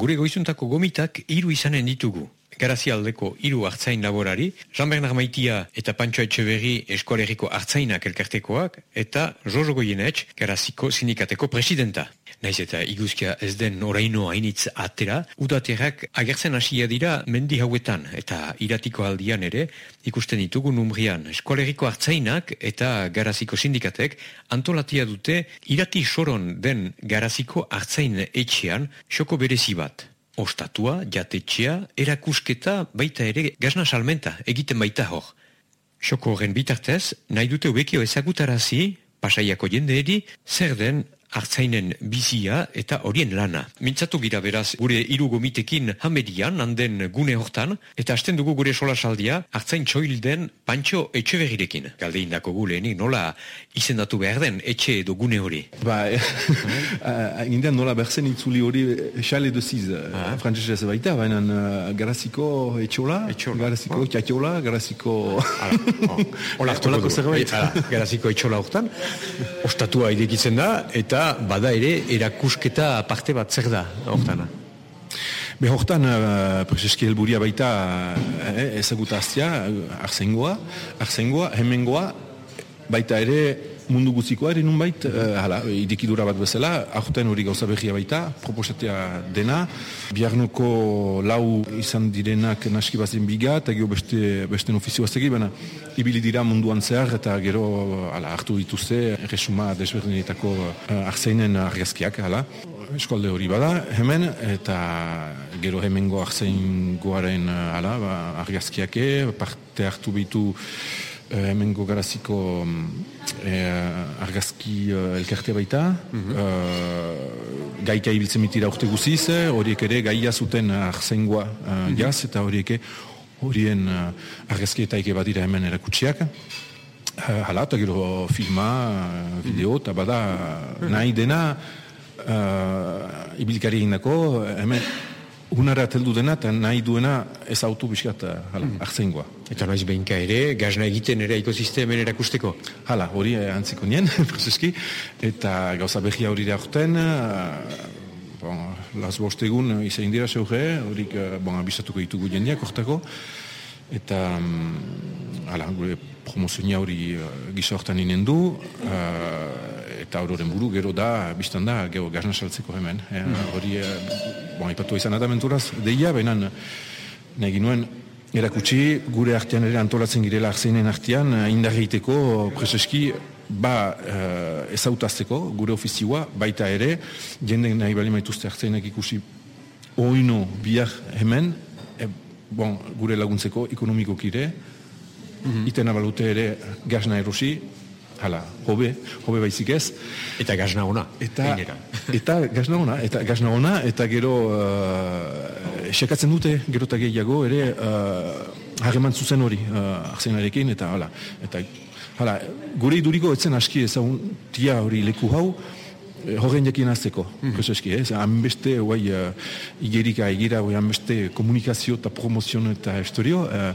Gure goizuntako gomitak hiru izanen ditugu. Garazialdeko hiru hartzain laborari, Jean-Bernard Maitia eta Pantxo Etxeberri eskoaleriko hartzainak elkartekoak, eta Jojo Goienetx, Garaziko sindikateko presidenta. Naiz eta iguzkia ez den oraino hainitz atera, udaterak agertzen hasia dira mendi hauetan, eta iratiko aldian ere, ikusten ditugu numbrian, eskoaleriko hartzainak eta Garaziko sindikatek antolatia dute irati soron den Garaziko hartzain etxean, xoko berezi bat. Ostatua, jatetxea, erakusketa baita ere gazna salmenta egiten baita hor. Xoko horren bitartez, nahi dute ubekio ezagutarazi, pasaiako jendeeri, zer den hartzainen bizia eta horien lana. Mintzatu gira beraz gure hiru gomitekin hamedian, handen gune hortan, eta hasten dugu gure sola saldia hartzain txoil den pantxo etxe berrirekin. Galde indako gulenik nola izendatu behar den etxe edo gune hori? Ba, eh, indian nola berzen itzuli hori xale duziz, ah. frantzese ez baita, baina garaziko etxola, garaziko oh. txatxola, garaziko... Hola, zerbait. Garaziko etxola hortan, ostatua idekitzen da, eta bada ere erakusketa parte bat zer da hortana. Be hortan, uh, prezeski helburia baita eh, ezagutaztia, arzengoa, arzengoa, hemengoa, baita ere mundu guzikoa ere nunbait, uh, hala, idikidura bat bezala, aurten hori gauza behia baita, proposatea dena, biarnoko lau izan direnak naski bazen biga, eta gero beste, beste ofizio baztegi, baina ibili dira munduan zehar, eta gero hala, hartu dituzte, resuma desberdinetako uh, arzeinen argazkiak, hala. Eskolde hori bada, hemen, eta gero hemengo arzein goaren hala, ba, argazkiake, parte hartu bitu Eh, hemen gogaraziko eh, argazki uh, elkartea baita, mm -hmm. gaika ibiltzen mitira urte guziz, horiek ere gaia zuten arzengoa uh, mm jaz, eta horiek horien uh, argazki eta badira hemen erakutsiak. Uh, hala, eta gero filma, uh, video, eta bada nahi dena uh, ibilkari egindako, hemen Unara teldu dena eta nahi duena ez autu hala, mm. arzengoa. Eta noiz behinka ere, gazna egiten ere ekosistemen erakusteko? Hala, hori eh, antziko nien, prozeski. Eta gauza behia hori da orten, uh, bon, las bostegun izan dira zeuge, horik uh, bon, abizatuko ditugu jendeak ortako. Eta, um, hala, gure promozioa hori gisa hortan inen du, eta auroren buru gero da, biztan da, gero gazna saltzeko hemen. Hori, e, bon, ipatu izan adamenturaz, deia, baina nahi nuen erakutsi gure artean ere antolatzen girela arzeinen artean, indarreiteko preseski ba uh, ezautazteko gure ofizioa, baita ere, jende nahi bali maituzte artzeinak ikusi oino biak hemen, e, bon, gure laguntzeko ekonomikokire, mm -hmm. iten abalute ere gazna erosi, hala, hobe, hobe baizik ez. Eta gazna ona. Eta, eta gazna ona, eta gazna ona, eta gero uh, sekatzen dute, gero eta gehiago, ere uh, harreman zuzen hori, uh, arzenarekin, eta hala, eta hala, gure iduriko etzen aski ezagun tia hori leku hau, eh, horren jakin azteko, mm -hmm. ez? Hanbeste, guai, uh, igerika egira, guai, hanbeste komunikazio eta promozion eta historio, uh,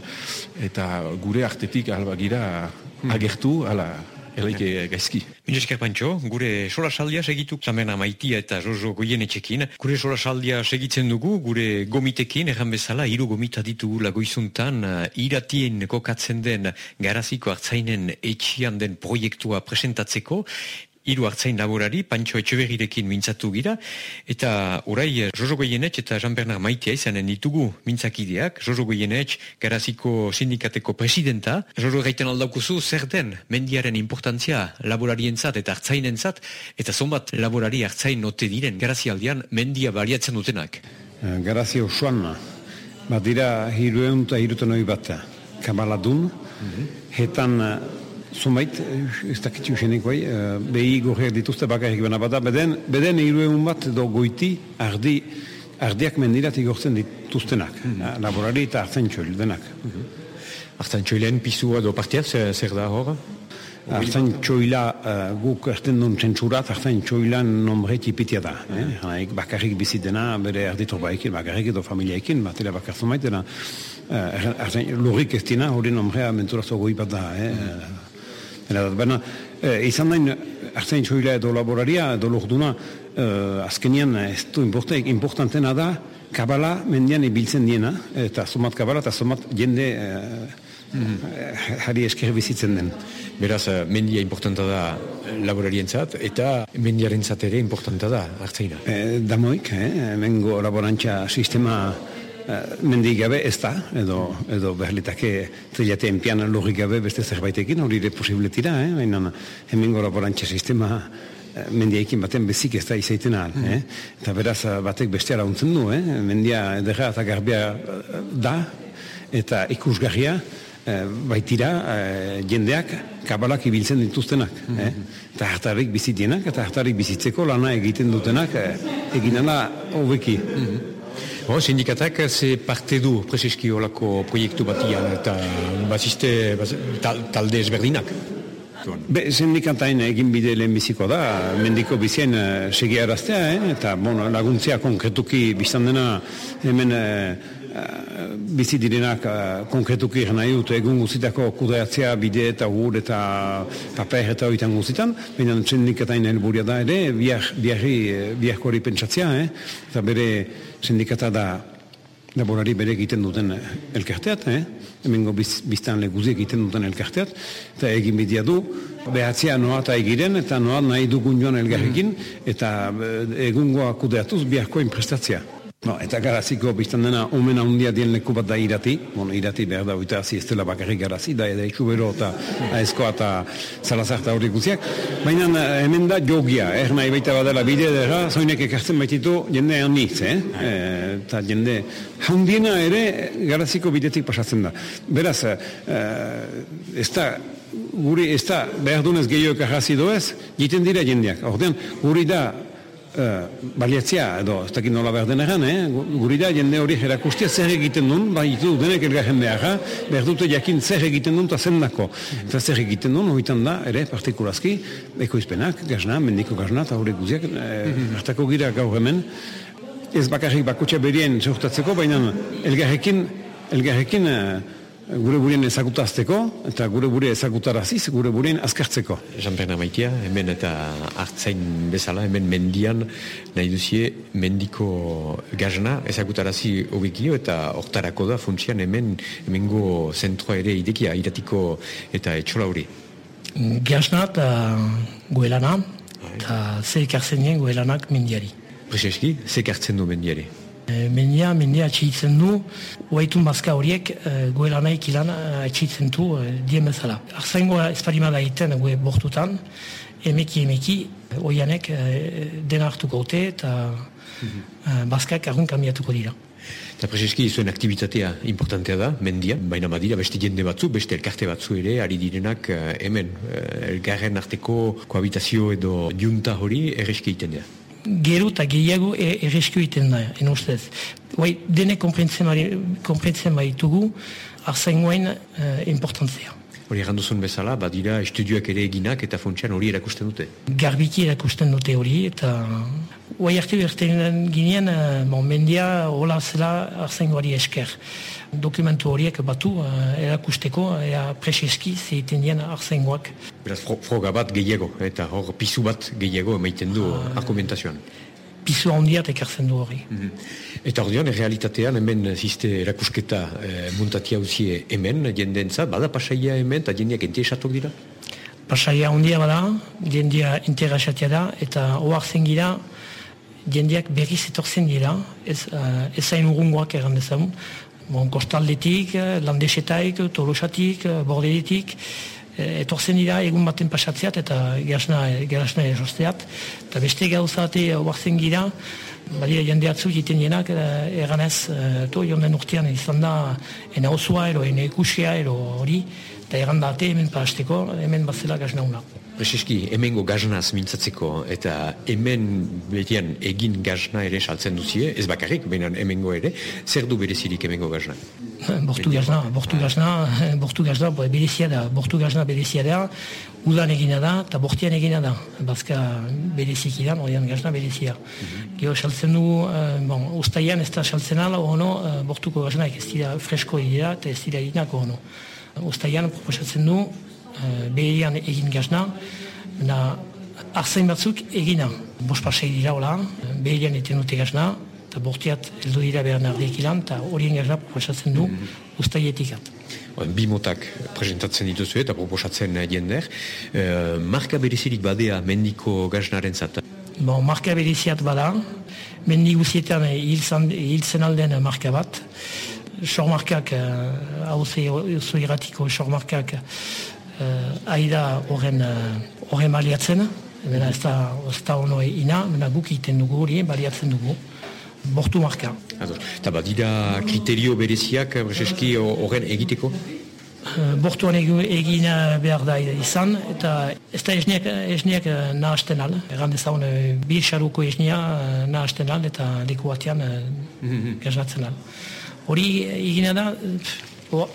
eta gure artetik alba gira mm agertu, ala, Elaike gaizki. Minesker Pantxo, gure sola saldia segitu zamena maitia eta jozo goien etxekin. Gure sola saldia segitzen dugu, gure gomitekin, erran bezala, hiru gomita ditu lagoizuntan, uh, iratien kokatzen den garaziko hartzainen etxian den proiektua presentatzeko, hiru hartzain laborari, Pantxo Etxeberrirekin mintzatu gira, eta orai Jojo Goienetx eta Jean-Bernard Maitea izanen ditugu mintzakideak, Jojo Goienetx garaziko sindikateko presidenta, Jojo gaiten aldaukuzu zer den mendiaren importantzia laborarientzat eta hartzainentzat, eta zonbat laborari hartzain note diren garazialdian mendia baliatzen dutenak. Eh, Garazio osoan, bat dira hirueun eta hiruetan bat, kamaladun, mm -hmm. hetan Zumait, ez dakitzu usenik bai, uh, behi gorriak dituzte bakarrik bena bada, beden, beden egun bat edo goiti ardi, ardiak mendirat igortzen dituztenak, mm -hmm. laborari eta hartzen txoil denak. Mm -hmm. Artzen txoilen pisua edo partia, zer, zer da hor? Artzen txoila uh, guk erten duen txentsurat, artzen txoilan nombre tipitia da. Mm -hmm. eh? Bakarrik bizitena, bere arditor baikin, bakarrik edo familiaikin, batera bakartzen maitena. Uh, artzen lurrik ez dina, hori nombrea menturazko goi bat da. Eh? Mm -hmm. Baina, e, izan dain, hartzen txoila edo laboraria edo lorduna uh, azkenian ez du importantena da kabala mendian ibiltzen diena eta somat kabala eta somat jende uh, jari esker bizitzen den. Beraz, mendia importanta da laborarientzat eta mendiarentzat ere importanta da hartzeina. E, damoik, eh? mengo laborantza sistema Eh, mendik gabe ez da, edo, edo berlitake trilateen pian logik gabe beste zerbaitekin, hori ere posible tira, eh? baina hemen gora borantxe sistema eh, mendiaikin baten bezik ez da izaiten ahal. Mm. Eh? Eta beraz batek beste untzen du, eh? mendia edera eta garbia da, eta ikusgarria, eh, baitira eh, jendeak kabalak ibiltzen dituztenak. Mm -hmm. eh? Eta hartarik bizitienak, eta hartarik bizitzeko lana egiten dutenak eh, eginala hobeki. Mm Bo, sindikatak ze parte du prezeski olako proiektu batian eta baziste talde ezberdinak? Be, sindikatain egin bide lehenbiziko da, mendiko bizien uh, segi araztea, eh? eta bon, laguntzea konkretuki biztan dena hemen uh, bizi direnak uh, konkretuki nahi dut egun guzitako kudeatzea bide eta gur eta paper eta oitan guzitan, baina sindikatain helburia da ere, biarri, biarko hori pentsatzea, eh? eta bere sindikata da laborari bere egiten duten elkarteat, eh? hemengo biz, biztan leguzi egiten duten elkarteat, eta egin bidea du, behatzea noa eta egiren, eta noa nahi dugun joan elgarrekin, eta eh, egungoa kudeatuz biharko inprestatzea. No, eta garaziko biztan dena omen handia dien leku bat da irati, bueno, irati behar da oita hazi ez dela bakarrik garazi, da eda ikubero eta aezkoa eta salazar eta hori guziak. Baina eh, hemen da jogia, er nahi baita badala bide dara, zoinek ekartzen baititu jende hanitz, eh? eh? Eta jende handiena ere garaziko bidetik pasatzen da. Beraz, eh, ez da, guri ez da behar dunez gehiago ekarrazi doez, jiten dira jendeak. Ordean, guri da uh, baliatzea, edo ez dakit nola behar denean, eh? guri da jende hori erakustia zer egiten duen, bai itu denek elgarren behar, behar dute jakin zer egiten duen eta zendako. Eta zer egiten duen, horitan da, ere, partikulazki, ekoizpenak, gazna, mendiko gazna, eta hori guziak, eh, hartako gira gaur hemen, ez bakarrik bakutsa berien zehurtatzeko, baina elgarrekin, elgarrekin, uh, gure burien ezagutazteko, eta gure bure ezagutaraziz, gure burien azkartzeko. Jean-Bernard Maitia, hemen eta hartzain bezala, hemen mendian, nahi duzie, mendiko gazna ezagutarazi hobekio, eta hortarako da funtsian hemen, hemengo zentroa ere idekia, iratiko eta etxola hori. Gazna eta goelana, eta zer ikartzen nien goelanak mendiari. Prezeski, zer ikartzen du mendiari? E, mendia, mendia atxitzen du, uaitun bazka horiek e, goela nahi kilan atxitzen du e, dien bezala. Arzaingoa esparima da iten gue bortutan, emeki emeki, oianek e, dena hartuko gote eta mm bazkak argun kamiatuko dira. Eta prezeski zuen aktivitatea importantea da, mendia, baina badira beste jende batzu, beste elkarte batzu ere, ari direnak hemen, elgarren arteko koabitazio edo junta hori erreski iten dira gero eta gehiago e, erresku iten da, en ustez. Bai, dene komprentzen baitugu, arzain guain uh, importantzea. Hori erranduzun bezala, badira estudioak ere eginak eta funtsian hori erakusten dute? Garbiki erakusten dute hori, eta Oai arte berten ginean, uh, bon, mendia hola zela arzaingoari esker. Dokumentu horiek batu uh, erakusteko, ea preseski zeiten dien arzaingoak. Beraz, froga bat gehiago, eta hor pisu bat gehiago emaiten du uh, argumentazioan. Pisu handiat ekartzen du hori. Mm Eta hor dian, realitatean, hemen ziste erakusketa eh, muntatia uzie hemen, jendentza, bada pasaia hemen, eta jendeak entie esatok dira? Pasaia handia bada, jendia interesatia da, eta hoak zengira, jendeak berriz etortzen dira, ez, uh, ez zain urungoak eran dezagun, bon, kostaldetik, eh, landesetaik, tolosatik, borderetik, etortzen dira egun baten pasatzeat eta gerasna, gerasna erosteat, eta beste gauzate oartzen gira, Badia jende atzu egiten jenak, eganez, to, jonden urtean izan da, ena osua, ero, ena ikusia, ero hori, eta egan da ate hemen parasteko, hemen bazela gazna unak. Prezeski, hemengo gaznaz mintzatzeko eta hemen betian egin gazna ere saltzen duzie, ez bakarrik, behinan hemengo ere, zer du berezirik hemengo gazna? Bortu gazna, bortu gazna, bortu gazna, berezia da, bortu gazna berezia da, udan egina da, eta bortian egina da, bazka berezik idan, odian gazna berezia. Mm -hmm. Gero saltzen du, uh, bon, ustaian ez da saltzen ala, ono, uh, bortuko gazna, ez dira fresko dira, eta ez dira eginako, ono. Ustaian proposatzen du, behirian egin gazna, na arzain batzuk egina. Bos pasei dira hola, behirian eten dute gazna, eta bortiat heldu dira behar nardiek ilan, eta horien gazna proposatzen du mm -hmm. ustaietik Bi motak presentatzen dituzu eta proposatzen jender. E, marka berezirik badea mendiko gaznaren zata? Bon, marka bereziat bada, mendi guzietan hilzen alden marka bat. Sormarkak, hau ze zu irratiko sormarkak, uh, aida horren uh, baliatzen, Bera ez da, ez da ono ina, bera guk iten dugu hori, baliatzen dugu. Bortu marka. Eta bat kriterio bereziak, Brezeski, horren egiteko? Uh, bortuan egin behar da izan, eta ez da esniak, esniak nahasten al. Egan dezaun, bi xaruko esnia nahasten al, eta leku batean mm -hmm. al. Hori egina da,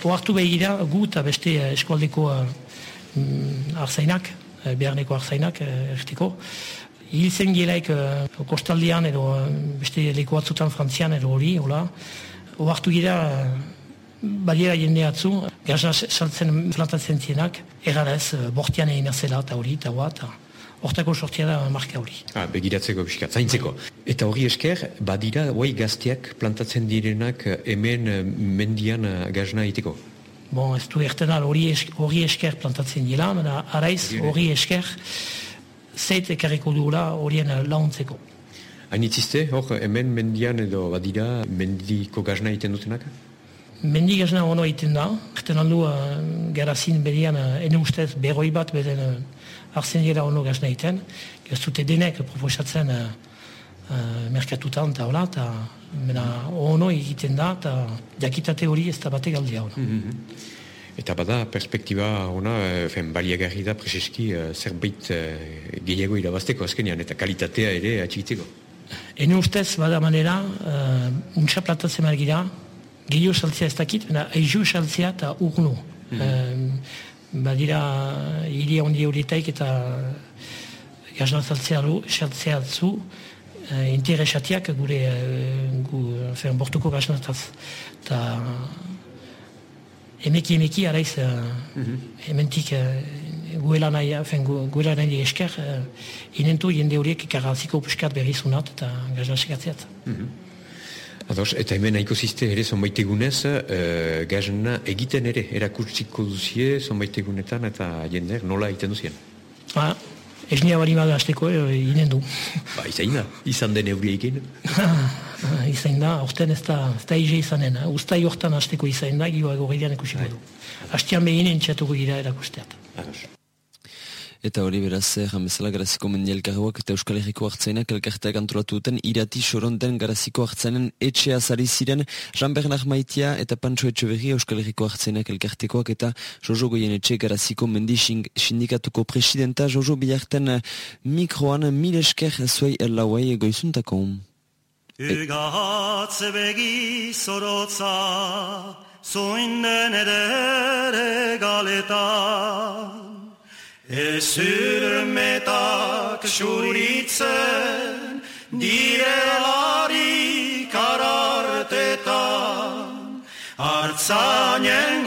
oartu begira gu eta beste eskualdeko uh, arzainak, Eh, beharneko arzainak eh, ertiko. Hil zen gielaik uh, kostaldian edo beste leku batzutan frantzian edo hori, hola. Oartu gira uh, baliera jende atzu, gaza saltzen plantatzen zienak, egarez, uh, bortian egin azela eta hori, eta hoa, eta hortako sortia da marka hori. Ah, begiratzeko biskat, zaintzeko. Eta hori esker, badira, guai gazteak plantatzen direnak hemen mendian gazna iteko? Bon, ez du erten hori, hori esker plantatzen dira, araiz hori esker zeit ekarriko dugula horien launtzeko. Hain itziste, hor, hemen mendian edo badira mendiko gazna iten dutenak? Mendi gazna ono iten da, erten aldu uh, garazin bedian uh, ene ustez berroi bat beden uh, arzen dira ono gazna iten, ez dute denek proposatzen uh, uh, merkatutan eta hola, eta ono egiten da, eta jakitate hori ez da bate galdea. Mm Eta bada, perspektiba ona, fen, baliagarri da, prezeski, uh, zerbait uh, gehiago irabazteko azkenean, eta kalitatea ere atxikitzeko. Ene ustez, bada manera, uh, untsa platatzen margira, gehiago saltzea ez dakit, mena, aizu saltzea eta urnu. Mm -hmm. badira, hiri handi horietaik eta gazna saltzea saltzea zu, uh, interesatiak gure uh, gu, fen, bortuko gaznataz. Ta emeki emeki araiz uh, mm -hmm. ementik uh, guela nahi, fen, gu, guela nahi esker uh, inentu jende horiek ikaraziko puskat berrizunat eta gaznatzegatzeat. Mm -hmm. Ados, eta hemen nahiko ziste ere zonbait egunez, uh, gazna egiten ere, erakutsiko duzie zonbait egunetan eta jender nola egiten duzien? Ah, Ez nia bari azteko, e, inen du. Ba, izain da, izan den euria. izain da, orten ez da, ez da ize izanen. Usta jortan azteko izain da, gioa gorrilean ikusiko bai. du. Astian behin entxatuko gira erakusteat. Eta hori beraz, jamezala garaziko mendielkarroak eta Euskal Herriko hartzainak elkarteak antolatu duten irati soronten garaziko hartzainen etxea zari ziren Jean Bernard Maitia eta Pantso Etxeberri Euskal Herriko hartzainak elkartekoak eta Jojo Goyen etxe garaziko mendi sindikatuko presidenta Jojo Biarten mikroan mil esker zuei elauai goizuntako. Egatze begi zorotza zoinden edere galetan Ez ürmetak suritzen direlari karartetan. Hartzanen